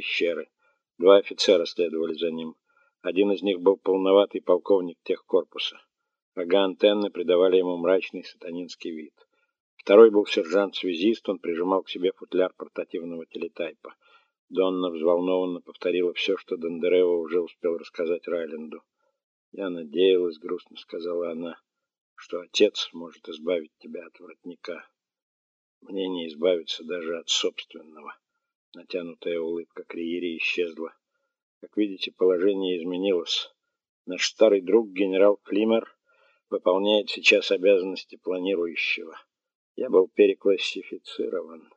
пещеры. Два офицера следовали за ним. Один из них был полноватый полковник техкорпуса. Рога антенны придавали ему мрачный сатанинский вид. Второй был сержант-связист, он прижимал к себе футляр портативного телетайпа. Донна взволнованно повторила все, что Дондерева уже успел рассказать Райленду. «Я надеялась», — грустно сказала она, — «что отец сможет избавить тебя от воротника. Мне не избавиться даже от собственного». Натянутая улыбка Криери исчезла. Как видите, положение изменилось. Наш старый друг генерал Климер выполняет сейчас обязанности планирующего. Я был переклассифицирован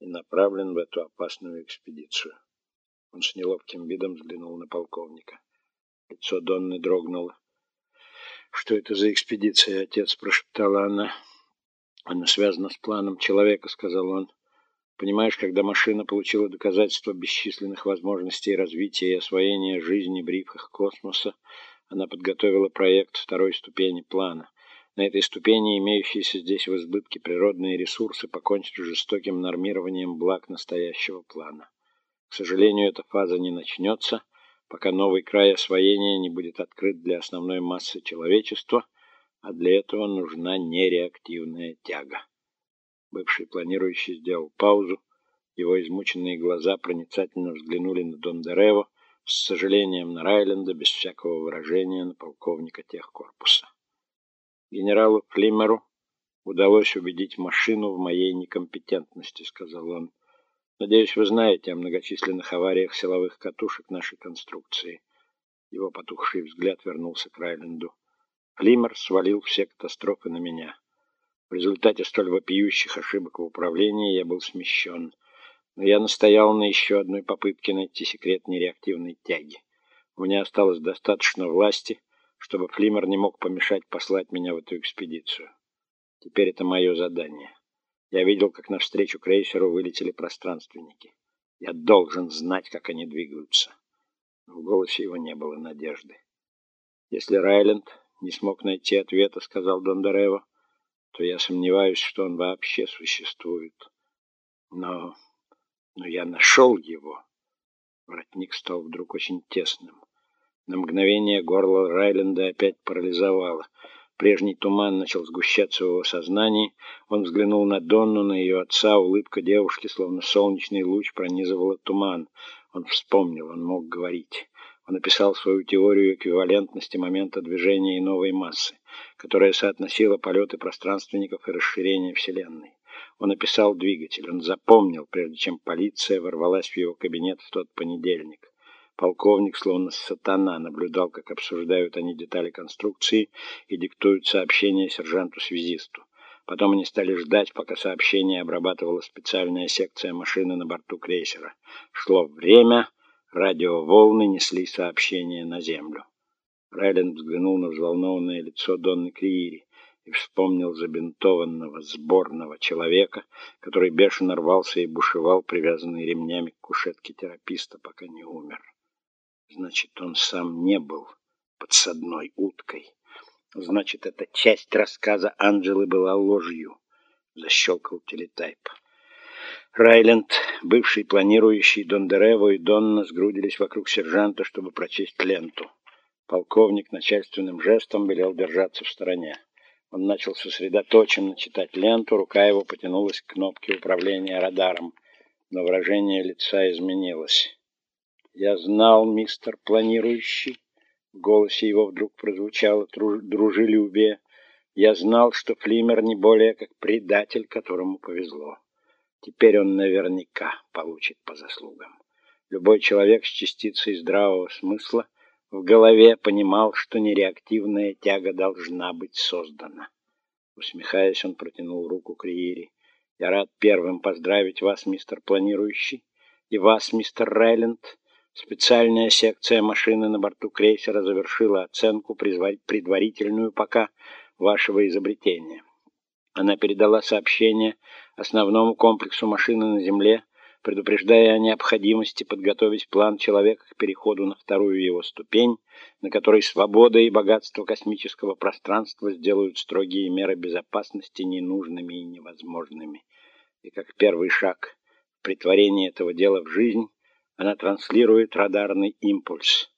и направлен в эту опасную экспедицию. Он с неловким видом взглянул на полковника. Лицо Донны дрогнуло. «Что это за экспедиция, отец?» — прошептала она. «Она связана с планом человека», — сказал он. «Понимаешь, когда машина получила доказательства бесчисленных возможностей развития и освоения жизни в рифах космоса, она подготовила проект второй ступени плана. На этой ступени имеющиеся здесь в избытке природные ресурсы покончат с жестоким нормированием благ настоящего плана. К сожалению, эта фаза не начнется, пока новый край освоения не будет открыт для основной массы человечества, а для этого нужна нереактивная тяга. Бывший планирующий сделал паузу, его измученные глаза проницательно взглянули на Дондерево, с сожалением на Райленда, без всякого выражения на полковника техкорпуса. Генералу Климеру удалось убедить машину в моей некомпетентности, сказал он. Надеюсь, вы знаете о многочисленных авариях силовых катушек нашей конструкции. Его потухший взгляд вернулся к Райленду. Климер свалил все катастрофы на меня. В результате столь вопиющих ошибок в управлении я был смещен. Но я настоял на еще одной попытке найти секрет нереактивной тяги. У меня осталось достаточно власти, чтобы Флимер не мог помешать послать меня в эту экспедицию. Теперь это мое задание. Я видел, как навстречу крейсеру вылетели пространственники. Я должен знать, как они двигаются. в голосе его не было надежды. Если Райленд не смог найти ответа, сказал Дондорево, то я сомневаюсь, что он вообще существует. Но... но я нашел его. Воротник стал вдруг очень тесным. На мгновение горло Райленда опять парализовало. Прежний туман начал сгущаться в его сознании. Он взглянул на Донну, на ее отца. Улыбка девушки, словно солнечный луч, пронизывала туман. Он вспомнил, он мог говорить. Он описал свою теорию эквивалентности момента движения и новой массы, которая соотносила полеты пространственников и расширение Вселенной. Он описал двигатель, он запомнил, прежде чем полиция ворвалась в его кабинет в тот понедельник. Полковник, словно сатана, наблюдал, как обсуждают они детали конструкции и диктуют сообщение сержанту-связисту. Потом они стали ждать, пока сообщение обрабатывала специальная секция машины на борту крейсера. Шло время, радиоволны несли сообщение на землю. Райленд взглянул на взволнованное лицо Донны Криири и вспомнил забинтованного, сборного человека, который бешено рвался и бушевал, привязанный ремнями к кушетке тераписта, пока не умер. Значит, он сам не был подсадной уткой. Значит, эта часть рассказа Анджелы была ложью. Защелкал телетайп. Райленд, бывший планирующий Дондерево и Донна сгрудились вокруг сержанта, чтобы прочесть ленту. Полковник начальственным жестом велел держаться в стороне. Он начал сосредоточенно читать ленту, рука его потянулась к кнопке управления радаром, но выражение лица изменилось. Я знал, мистер планирующий. В голосе его вдруг прозвучало дружелюбие. Я знал, что Флимер не более как предатель, которому повезло. Теперь он наверняка получит по заслугам. Любой человек с частицей здравого смысла в голове понимал, что нереактивная тяга должна быть создана. Усмехаясь, он протянул руку к Риире. «Я рад первым поздравить вас, мистер планирующий, и вас, мистер Райленд, Специальная секция машины на борту крейсера завершила оценку, предварительную пока, вашего изобретения. Она передала сообщение основному комплексу машины на Земле, предупреждая о необходимости подготовить план человека к переходу на вторую его ступень, на которой свобода и богатство космического пространства сделают строгие меры безопасности ненужными и невозможными. И как первый шаг в притворении этого дела в жизнь, Она транслирует радарный импульс.